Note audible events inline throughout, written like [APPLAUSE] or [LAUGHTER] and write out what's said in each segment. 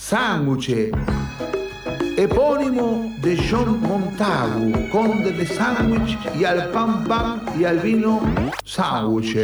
Sándwich, epónimo de John Montagu, conde de sándwich y al pan pan y al vino sándwich.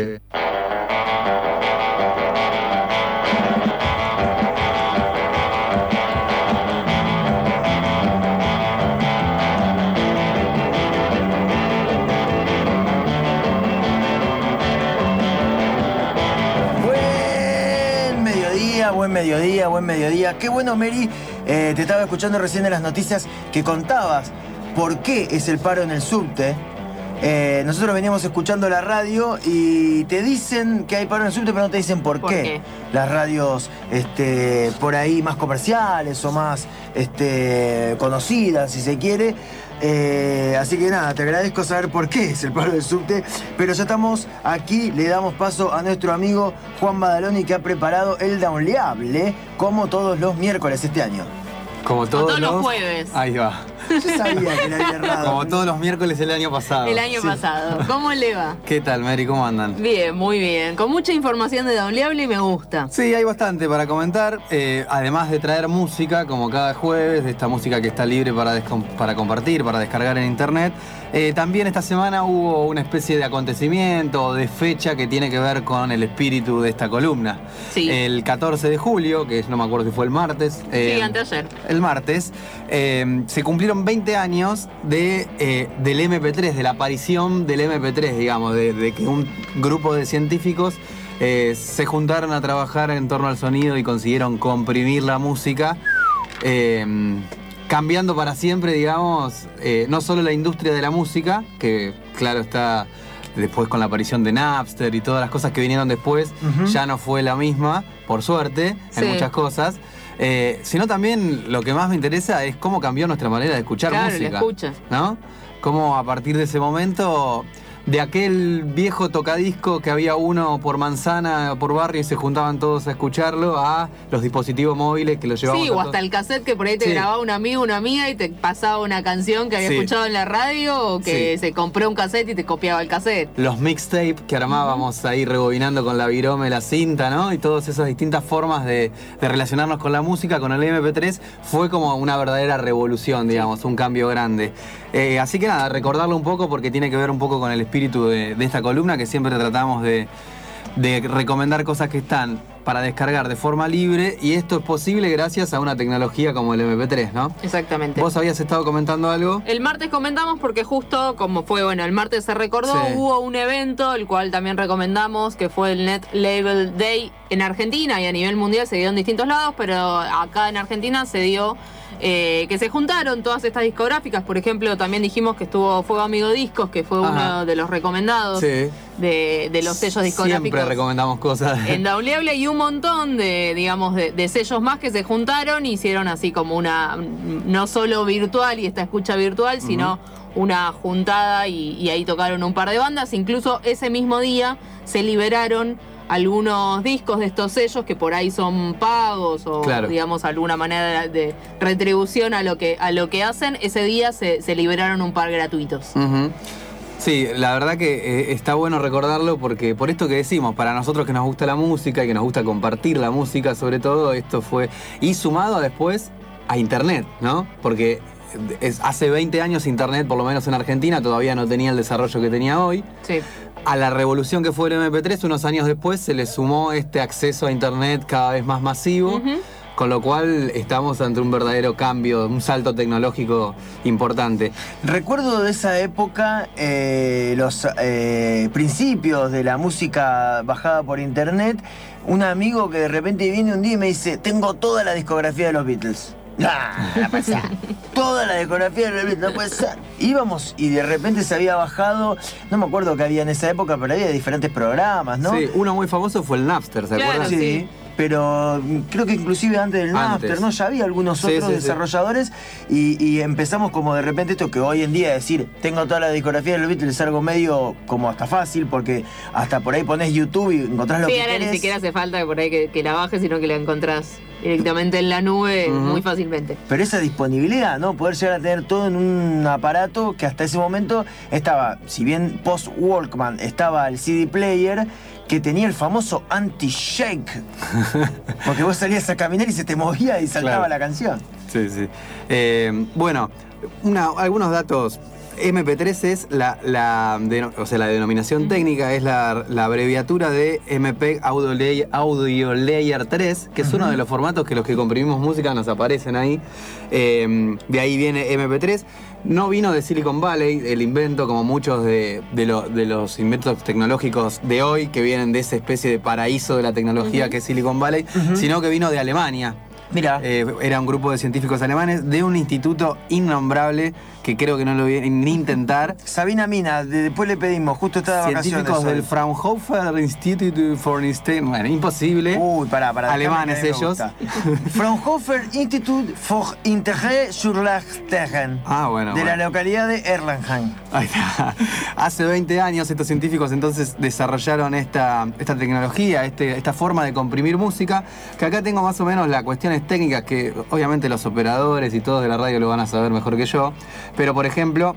Mediodía, buen mediodía. Qué bueno, Mary. Eh, te estaba escuchando recién en las noticias que contabas por qué es el paro en el subte. Eh, nosotros veníamos escuchando la radio y te dicen que hay paro en el subte, pero no te dicen por, ¿Por qué. qué? Las radios este, por ahí más comerciales o más este, conocidas, si se quiere. Eh, así que nada, te agradezco saber por qué es el paro del subte. Pero ya estamos aquí, le damos paso a nuestro amigo Juan Badaloni que ha preparado el downleable como todos los miércoles este año. Como todos, todos los jueves. Ahí va. Yo sabía que le había errado. Como todos los miércoles el año pasado. El año Sí. pasado. ¿Cómo le va? ¿Qué tal, Mary? ¿Cómo andan? Bien, muy bien. Con mucha información de Downleable y me gusta. Sí, hay bastante para comentar. eh, además de traer música, como cada jueves, de esta música que está libre para, para compartir, para descargar en internet. Eh, también esta semana hubo una especie de acontecimiento, o de fecha que tiene que ver con el espíritu de esta columna. Sí. El 14 de julio, que no me acuerdo si fue el martes. Sí, eh, anteayer. el martes, eh, se cumplieron 20 años de, del MP3, de la aparición del MP3, digamos, de, de que un grupo de científicos eh, se juntaron a trabajar en torno al sonido y consiguieron comprimir la música, eh, cambiando para siempre, digamos, eh, no solo la industria de la música, que claro está después con la aparición de Napster y todas las cosas que vinieron después, ya no fue la misma, por suerte, en Sí. muchas cosas. Eh, sino también lo que más me interesa es cómo cambió nuestra manera de escuchar Claro, la música. escucha. ¿No? Cómo a partir de ese momento, de aquel viejo tocadisco que había uno por manzana o por barrio y se juntaban todos a escucharlo, a los dispositivos móviles que lo llevaban Sí, o hasta el cassette que por ahí te Sí. grababa un amigo una amiga y te pasaba una canción que había Sí. escuchado en la radio o que Sí. se compró un cassette y te copiaba el cassette. los mixtape que armábamos ahí rebobinando con la virome, la cinta, ¿no? Y todas esas distintas formas de, de relacionarnos con la música, con el MP3, fue como una verdadera revolución, digamos, un cambio grande. Eh, así que nada, recordarlo un poco porque tiene que ver un poco con el espíritu de, de esta columna que siempre tratamos de, de recomendar cosas que están para descargar de forma libre y esto es posible gracias a una tecnología como el MP3, ¿no? Exactamente. ¿Vos habías estado comentando algo? El martes comentamos porque justo como fue, bueno, el martes se recordó, Sí. hubo un evento, el cual también recomendamos, que fue el Net Label Day en Argentina y a nivel mundial se dio en distintos lados, pero acá en Argentina se dio eh, que se juntaron todas estas discográficas. Por ejemplo, también dijimos que estuvo Fuego Amigo Discos, que fue Ajá. uno de los recomendados Sí. de, de los sellos discográficos. Siempre recomendamos cosas. En Downleable y un montón de, digamos, de, de sellos más que se juntaron y hicieron así como una, no solo virtual y esta escucha virtual, sino una juntada y, y ahí tocaron un par de bandas. Incluso ese mismo día se liberaron algunos discos de estos sellos que por ahí son pagos o Claro. digamos alguna manera de retribución a lo que a lo que hacen ese día se, se liberaron un par gratuitos. Sí, la verdad que eh, está bueno recordarlo porque por esto que decimos, para nosotros que nos gusta la música y que nos gusta compartir la música, sobre todo, esto fue. Y sumado después a Internet, ¿no? Porque es- hace 20 años Internet, por lo menos en Argentina, todavía no tenía el desarrollo que tenía hoy. sí A la revolución que fue el MP3, unos años después se le sumó este acceso a Internet cada vez más masivo. Con lo cual estamos ante un verdadero cambio, un salto tecnológico importante. Recuerdo de esa época eh, los eh, principios de la música bajada por internet. Un amigo que de repente viene un día y me dice: Tengo toda la discografía de los Beatles. Nah, no puede ser. Toda la discografía de Beatles, no puede ser. Íbamos y de repente se había bajado, no me acuerdo qué había en esa época, pero había diferentes programas, ¿no? Sí, uno muy famoso fue el Napster, ¿se Claro, acuerdan? Sí, sí. pero creo que inclusive antes del Antes. Napster, ¿no? Ya había algunos Sí, otros sí, sí. desarrolladores Y, y empezamos como de repente esto que hoy en día decir, tengo toda la discografía de los Beatles es algo medio como hasta fácil porque hasta por ahí pones YouTube y encontrás lo Sí, que ahora ni siquiera hace falta que por ahí que, que la bajes, sino que la encontrás directamente en la nube muy fácilmente. Pero esa disponibilidad, ¿no? Poder llegar a tener todo en un aparato que hasta ese momento estaba, si bien post Walkman estaba el CD player, que tenía el famoso anti-shake. [LAUGHS] Porque vos salías a caminar y se te movía y saltaba Claro. la canción. Sí, sí. Eh, bueno, una- algunos datos. MP3 es la, o sea, la denominación técnica, es la, la abreviatura de MP Audio Layer, Audio Layer 3, que es uno de los formatos que los que comprimimos música nos aparecen ahí. Eh, de ahí viene MP3. No vino de Silicon Valley el invento, como muchos de, de lo- de los inventos tecnológicos de hoy, que vienen de esa especie de paraíso de la tecnología que es Silicon Valley, sino que vino de Alemania. Mira, Eh, era un grupo de científicos alemanes de un instituto innombrable que creo que no lo voy a ni intentar. Sabina Mina, de- después le pedimos, justo estaba de. Científicos del Fraunhofer Institute for Einstein. Bueno, imposible. Uy, pará, pará. Alemanes ellos. Fraunhofer Institut für Integre sur la. Ah, bueno, De la localidad de Erlangen. Ahí está. Hace 20 años estos científicos entonces desarrollaron esta, esta tecnología, este- esta forma de comprimir música, que acá tengo más o menos las cuestiones técnicas que obviamente los operadores y todos de la radio lo van a saber mejor que yo, pero por ejemplo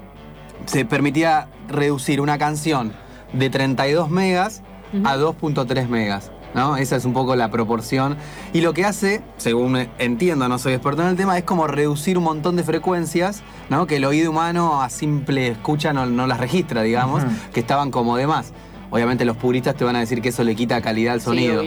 se permitía reducir una canción de 32 megas a 2.3 megas. ¿No? Esa es un poco la proporción. Y lo que hace, según entiendo, no soy experto en el tema, es como reducir un montón de frecuencias, ¿no? Que el oído humano a simple escucha no, no las registra, digamos, que estaban como de más. Obviamente los puristas te van a decir que eso le quita calidad al sonido,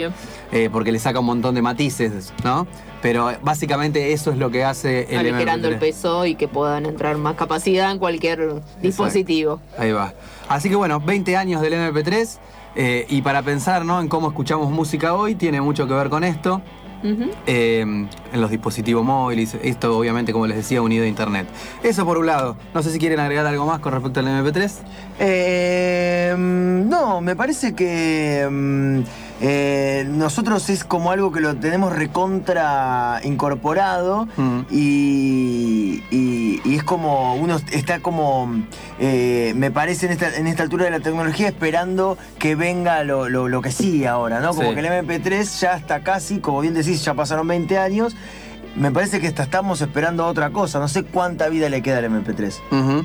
eh, porque le saca un montón de matices, ¿no? Pero básicamente eso es lo que hace el aligerando el MP3. peso y que puedan entrar más capacidad en cualquier dispositivo. Ahí va. Así que bueno, 20 años del MP3 eh, y para pensar ¿no? en cómo escuchamos música hoy, tiene mucho que ver con esto. Eh, en los dispositivos móviles, esto obviamente como les decía unido a internet. Eso por un lado. No sé si quieren agregar algo más con respecto al MP3. Eh, no, me parece que mm, eh, nosotros es como algo que lo tenemos recontra incorporado Mm. y, y- y es como uno está como, eh, me parece en esta, en esta altura de la tecnología esperando que venga lo, lo- lo que sigue ahora, ¿no? Como Sí. que el MP3 ya está casi, como bien decís, ya pasaron 20 años. Me parece que hasta estamos esperando otra cosa. No sé cuánta vida le queda al MP3. Ujú.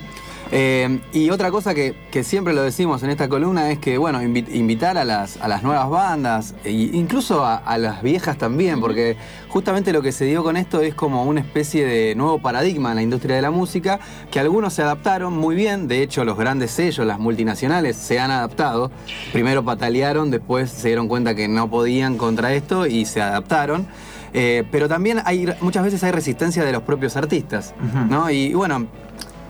Eh, y otra cosa que, que siempre lo decimos en esta columna es que, bueno, invi- invitar a las, a las nuevas bandas, e incluso a, a las viejas también, porque justamente lo que se dio con esto es como una especie de nuevo paradigma en la industria de la música, que algunos se adaptaron muy bien, de hecho los grandes sellos, las multinacionales, se han adaptado. Primero patalearon, después se dieron cuenta que no podían contra esto y se adaptaron. Eh, pero también hay, muchas veces hay resistencia de los propios artistas, ¿no? Y bueno,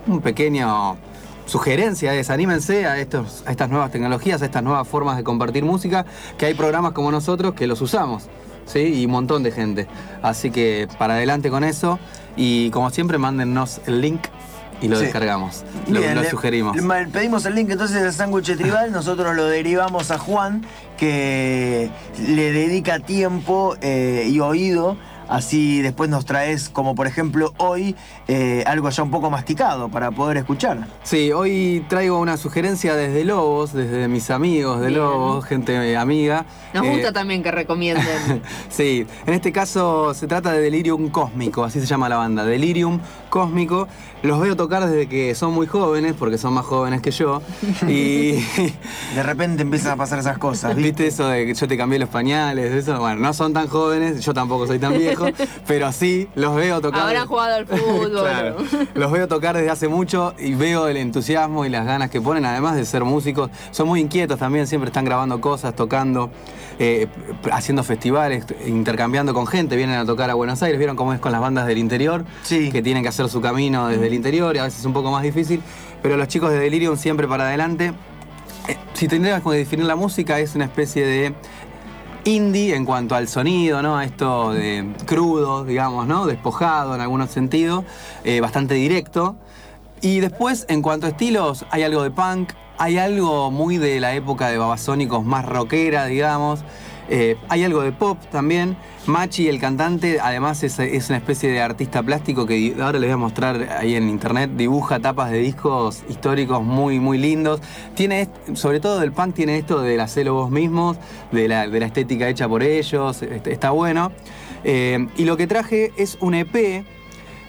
un pequeño sugerencia es anímense a, estos, a estas nuevas tecnologías, a estas nuevas formas de compartir música, que hay programas como nosotros que los usamos, ¿sí? Y un montón de gente. Así que para adelante con eso y como siempre mándennos el link y lo Sí. descargamos. Lo, Bien, lo le- sugerimos. le- pedimos el link entonces del sándwich tribal, nosotros lo derivamos a Juan, que le dedica tiempo eh, y oído. Así después nos traes, como por ejemplo hoy, eh, algo ya un poco masticado para poder escuchar. Sí, hoy traigo una sugerencia desde Lobos, desde mis amigos de Bien. Lobos, gente amiga. Nos Eh, gusta también que recomienden. [LAUGHS] Sí, en este caso se trata de Delirium Cósmico, así se llama la banda, Delirium Cósmico. Los veo tocar desde que son muy jóvenes, porque son más jóvenes que yo. Y [LAUGHS] De repente empiezan a pasar esas cosas, ¿viste? viste eso de que yo te cambié los pañales, eso, bueno, no son tan jóvenes, yo tampoco soy tan viejo, [LAUGHS] pero sí, los veo tocar. Habrán jugado al [LAUGHS] fútbol. Claro. Los veo tocar desde hace mucho y veo el entusiasmo y las ganas que ponen, además de ser músicos. Son muy inquietos también, siempre están grabando cosas, tocando, eh, haciendo festivales, intercambiando con gente. Vienen a tocar a Buenos Aires, vieron cómo es con las bandas del interior, Sí. que tienen que hacer su camino desde el interior y a veces es un poco más difícil. Pero los chicos de Delirium siempre para adelante. Eh, si tendríamos que definir la música, es una especie de indie en cuanto al sonido, ¿no? Esto de crudo, digamos, ¿no? Despojado en algunos sentidos, eh, bastante directo. Y después, en cuanto a estilos, hay algo de punk, hay algo muy de la época de babasónicos más rockera, digamos. Eh, hay algo de pop también. Machi, el cantante, además es, es una especie de artista plástico que ahora les voy a mostrar ahí en internet. Dibuja tapas de discos históricos muy, muy lindos. Tiene, sobre todo del punk, tiene esto de hacerlo vos mismos, de la, de la estética hecha por ellos. este, Está bueno. Eh, y lo que traje es un EP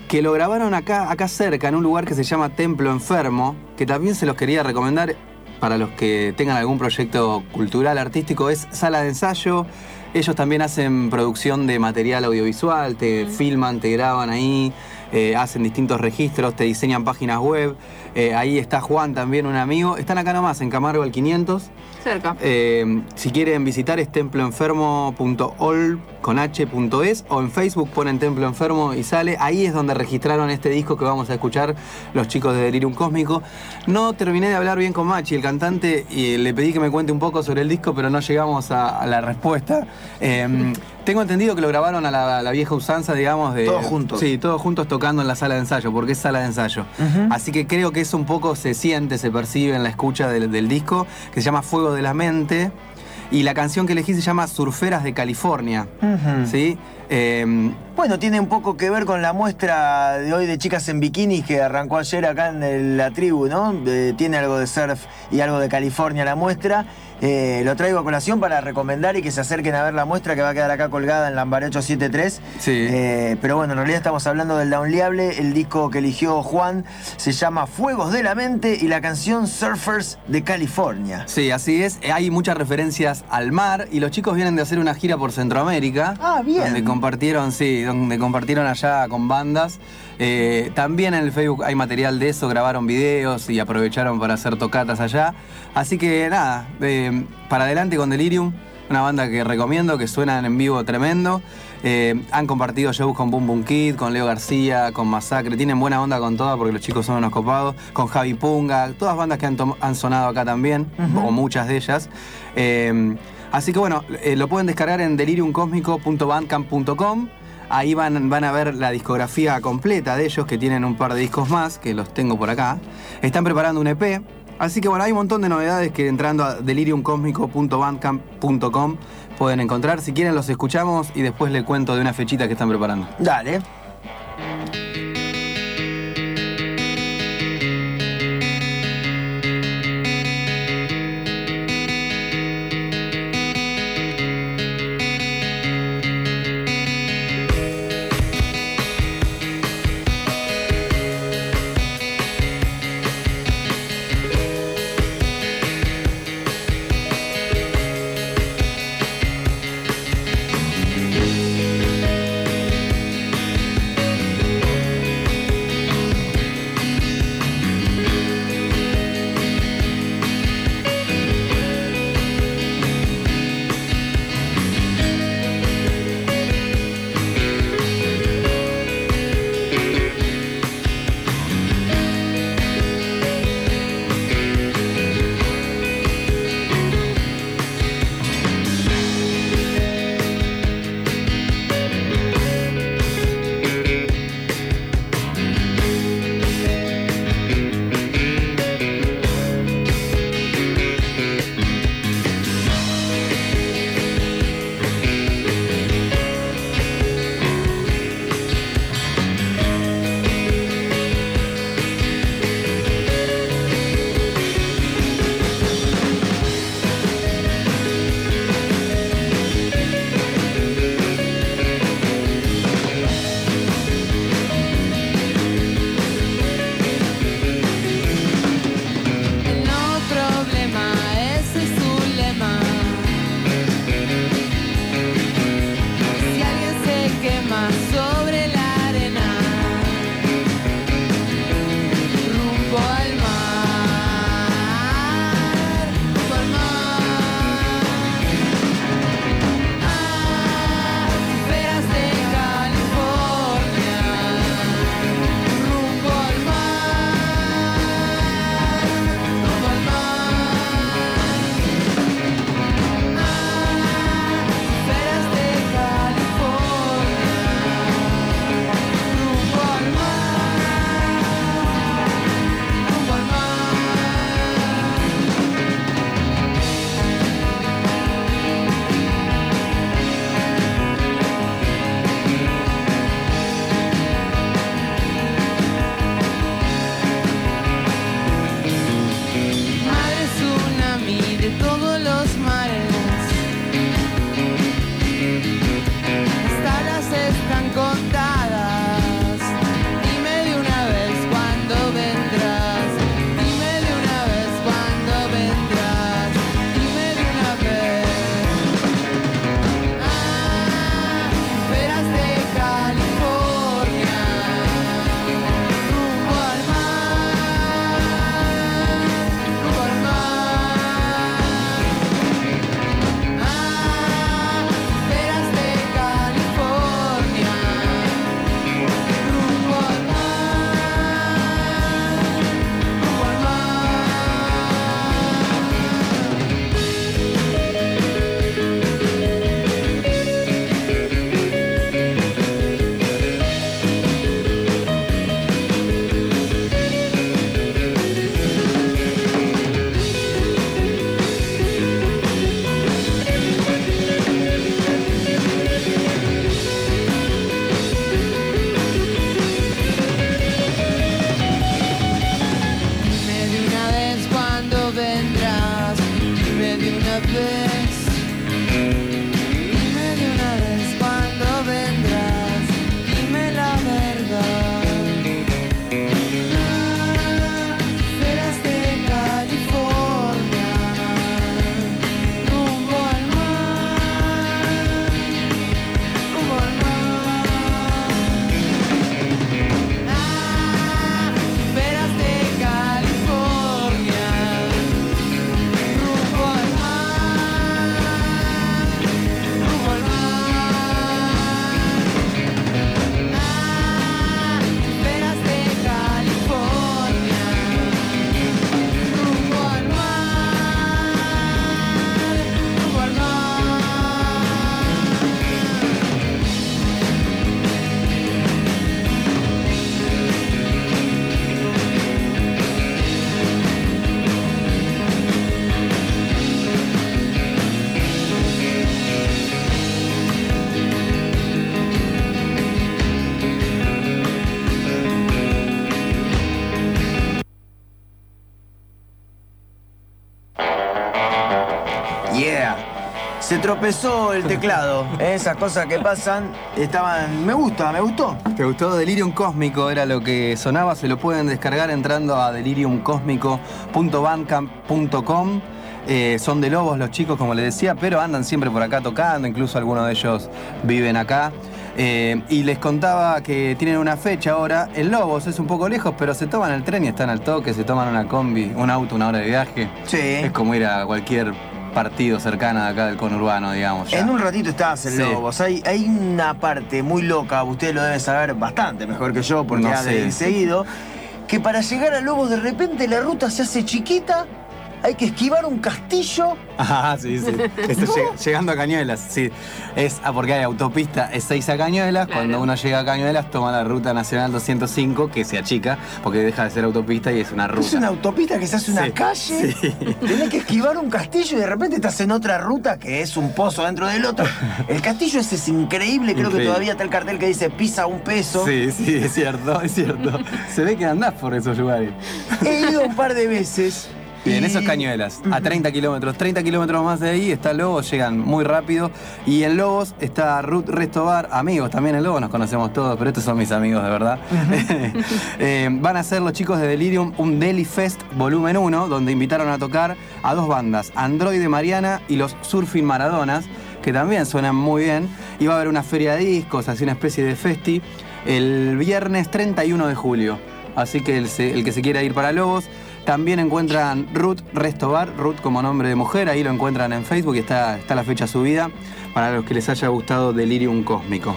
que lo grabaron acá, acá cerca, en un lugar que se llama Templo Enfermo, que también se los quería recomendar para los que tengan algún proyecto cultural, artístico, es sala de ensayo. Ellos también hacen producción de material audiovisual, te filman, te graban ahí, eh, hacen distintos registros, te diseñan páginas web. Eh, ahí está Juan también, un amigo. Están acá nomás, en Camargo al 500. Cerca. Eh, si quieren visitar es temploenfermo.ol con h.es o en Facebook ponen Templo Enfermo y sale. Ahí es donde registraron este disco que vamos a escuchar los chicos de Delirium Cósmico. No terminé de hablar bien con Machi, el cantante, y le pedí que me cuente un poco sobre el disco, pero no llegamos a, a la respuesta. Eh, tengo entendido que lo grabaron a la, la vieja usanza, digamos, de. Todos juntos. Sí, todos juntos tocando en la sala de ensayo, porque es sala de ensayo. Así que creo que eso un poco se siente, se percibe en la escucha del, del disco, que se llama Fuego de la Mente. Y la canción que elegí se llama Surferas de California. ¿Sí? Eh, Bueno, tiene un poco que ver con la muestra de hoy de chicas en bikinis que arrancó ayer acá en el- la tribu, ¿no? Eh, tiene algo de surf y algo de California la muestra. Eh, lo traigo a colación para recomendar y que se acerquen a ver la muestra que va a quedar acá colgada en Lambaré 873. Sí. Eh, pero bueno, en realidad estamos hablando del Downleable. El disco que eligió Juan se llama Fuegos de la Mente y la canción Surfers de California. Sí, así es. Hay muchas referencias al mar y los chicos vienen de hacer una gira por Centroamérica. Ah, bien. Donde compartieron, sí, donde compartieron allá con bandas. Eh, también en el Facebook hay material de eso, grabaron videos y aprovecharon para hacer tocatas allá. Así que nada, eh, para adelante con Delirium, una banda que recomiendo, que suenan en vivo tremendo. Eh, han compartido shows con Boom Boom Kid, con Leo García, con Masacre. Tienen buena onda con todas porque los chicos son unos copados. Con Javi Punga, todas bandas que han, sonado acá también, o muchas de ellas. Así que bueno, eh, lo pueden descargar en deliriumcosmico.bandcamp.com. Ahí van, van a ver la discografía completa de ellos, que tienen un par de discos más, que los tengo por acá. Están preparando un EP. Así que bueno, hay un montón de novedades que entrando a deliriumcosmico.bandcamp.com pueden encontrar. Si quieren los escuchamos y después les cuento de una fechita que están preparando. Dale. Se tropezó el teclado. Esas cosas que pasan estaban. Me gusta, me gustó. ¿Te gustó? Delirium Cósmico era lo que sonaba. Se lo pueden descargar entrando a deliriumcósmico.bandcamp.com. Eh, son de Lobos los chicos, como les decía, pero andan siempre por acá tocando, incluso algunos de ellos viven acá. Eh, y les contaba que tienen una fecha ahora en Lobos, es un poco lejos, pero se toman el tren y están al toque, se toman una combi, un auto, una hora de viaje. Sí. Es como ir a cualquier partido cercano de acá del conurbano, digamos. ya. En un ratito estabas en Sí. Lobos. Hay, hay una parte muy loca, usted lo debe saber bastante mejor que yo, porque No ha seguido, que para llegar a Lobos de repente la ruta se hace chiquita, hay que esquivar un castillo. [LAUGHS] Ah, sí, sí. Está lleg- llegando a Cañuelas, sí. Es, ah, porque hay autopista E6 a Cañuelas. Claro. Cuando uno llega a Cañuelas, toma la ruta nacional 205, que se achica, porque deja de ser autopista y es una ruta. Es una autopista que se hace una Sí, calle. sí. Tenés que esquivar un castillo y de repente estás en otra ruta que es un pozo dentro del otro. El castillo ese es increíble, creo que todavía está el cartel que dice pisa un peso. Sí, sí, es cierto, es cierto. [LAUGHS] Se ve que andás por esos lugares. He ido un par de veces. Bien, y- esos cañuelas, a 30 kilómetros. 30 kilómetros más de ahí está Lobos, llegan muy rápido. Y en Lobos está Ruth Restobar, amigos también en Lobos, nos conocemos todos, pero estos son mis amigos de verdad. [LAUGHS] Eh, van a ser los chicos de Delirium un Deli Fest volumen 1, donde invitaron a tocar a dos bandas, Android de Mariana y los Surfing Maradonas, que también suenan muy bien. Y va a haber una feria de discos, así una especie de festi, el viernes 31 de julio. Así que el que se quiera ir para Lobos, también encuentran Ruth Restobar, Ruth como nombre de mujer, ahí lo encuentran en Facebook y está, está la fecha subida para los que les haya gustado Delirium Cósmico.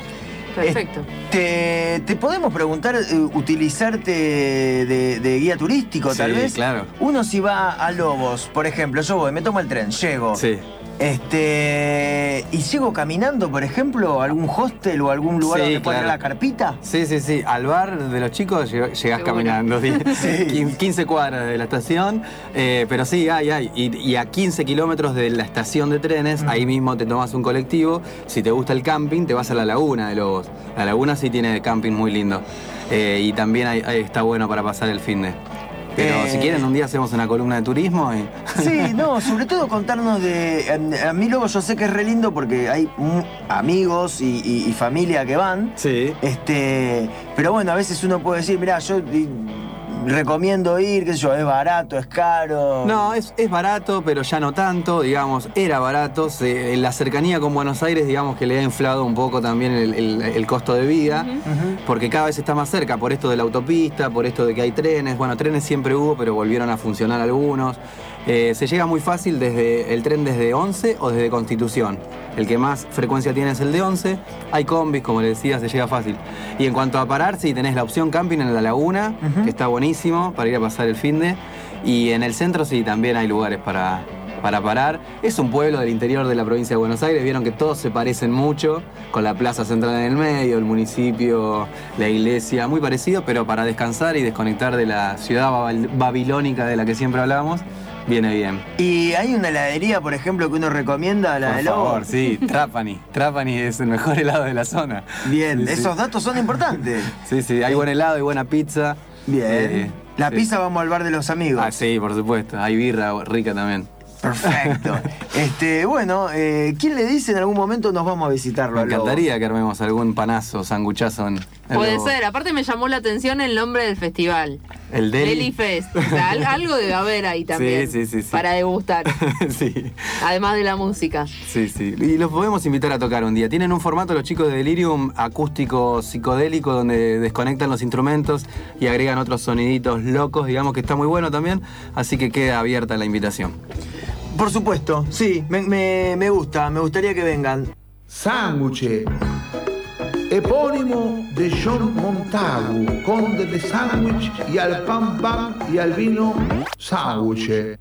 Perfecto. Te, te podemos preguntar, eh, utilizarte de, de guía turístico, tal Sí, vez. claro. Uno si va a Lobos, por ejemplo, yo voy, me tomo el tren, llego. Sí. Este. Y llego caminando, por ejemplo, a algún hostel o algún lugar Sí, donde claro. la carpita. Sí, sí, sí. Al bar de los chicos lleg- llegás Seguro. caminando. sí. [LAUGHS] Sí. Quin- 15 cuadras de la estación. eh, pero sí, hay, hay. Y, y a 15 kilómetros de la estación de trenes, ahí mismo te tomas un colectivo. Si te gusta el camping, te vas a la laguna de Lobos. La laguna sí tiene camping muy lindo. Eh, y también hay- hay- está bueno para pasar el fin de. Pero Eh. si quieren, un día hacemos una columna de turismo y. [LAUGHS] Sí, no, sobre todo contarnos de. A, a mí luego yo sé que es re lindo porque hay amigos y, y- y familia que van. Sí. Este, pero bueno, a veces uno puede decir, mirá, yo recomiendo ir, qué sé yo, es barato, es caro. No, es, es barato, pero ya no tanto, digamos, era barato. se- la cercanía con Buenos Aires, digamos que le ha inflado un poco también el, el- el costo de vida, porque cada vez está más cerca, por esto de la autopista, por esto de que hay trenes. Bueno, trenes siempre hubo, pero volvieron a funcionar algunos. Eh, se llega muy fácil desde el tren desde 11 o desde Constitución. El que más frecuencia tiene es el de 11. Hay combis, como le decía, se llega fácil. Y en cuanto a parar, sí, tenés la opción camping en la laguna, que está buenísimo para ir a pasar el fin de. Y en el centro sí, también hay lugares para, para parar. Es un pueblo del interior de la provincia de Buenos Aires. Vieron que todos se parecen mucho, con la plaza central en el medio, el municipio, la iglesia, muy parecido, pero para descansar y desconectar de la ciudad babilónica de la que siempre hablamos, viene bien. Y hay una heladería, por ejemplo, que uno recomienda, la Por de Lobo. favor, sí, Trapani. [LAUGHS] Trapani es el mejor helado de la zona. Bien, Sí, sí. esos datos son importantes. Sí, sí, hay buen helado y buena pizza. Bien. Eh, la sí. pizza vamos al bar de los amigos. Ah, sí, por supuesto. Hay birra rica también. Perfecto. [LAUGHS] este, bueno, eh, ¿quién le dice en algún momento nos vamos a visitarlo Me encantaría que armemos algún panazo, sanguchazo en en Puede Lobo. ser. Aparte me llamó la atención el nombre del festival. El Deli. Deli Fest. O sea, al- algo debe haber ahí [LAUGHS] también. Sí, sí, sí, sí. Para degustar. [LAUGHS] sí, Además de la música. sí, sí. Y los podemos invitar a tocar un día. Tienen un formato los chicos de Delirium acústico psicodélico donde desconectan los instrumentos y agregan otros soniditos locos, digamos que está muy bueno también. Así que queda abierta la invitación. Por supuesto, sí, me, me- gusta, me gustaría que vengan. Sándwich, epónimo de John Montagu, conde de Sandwich y al pan pan y al vino sándwich.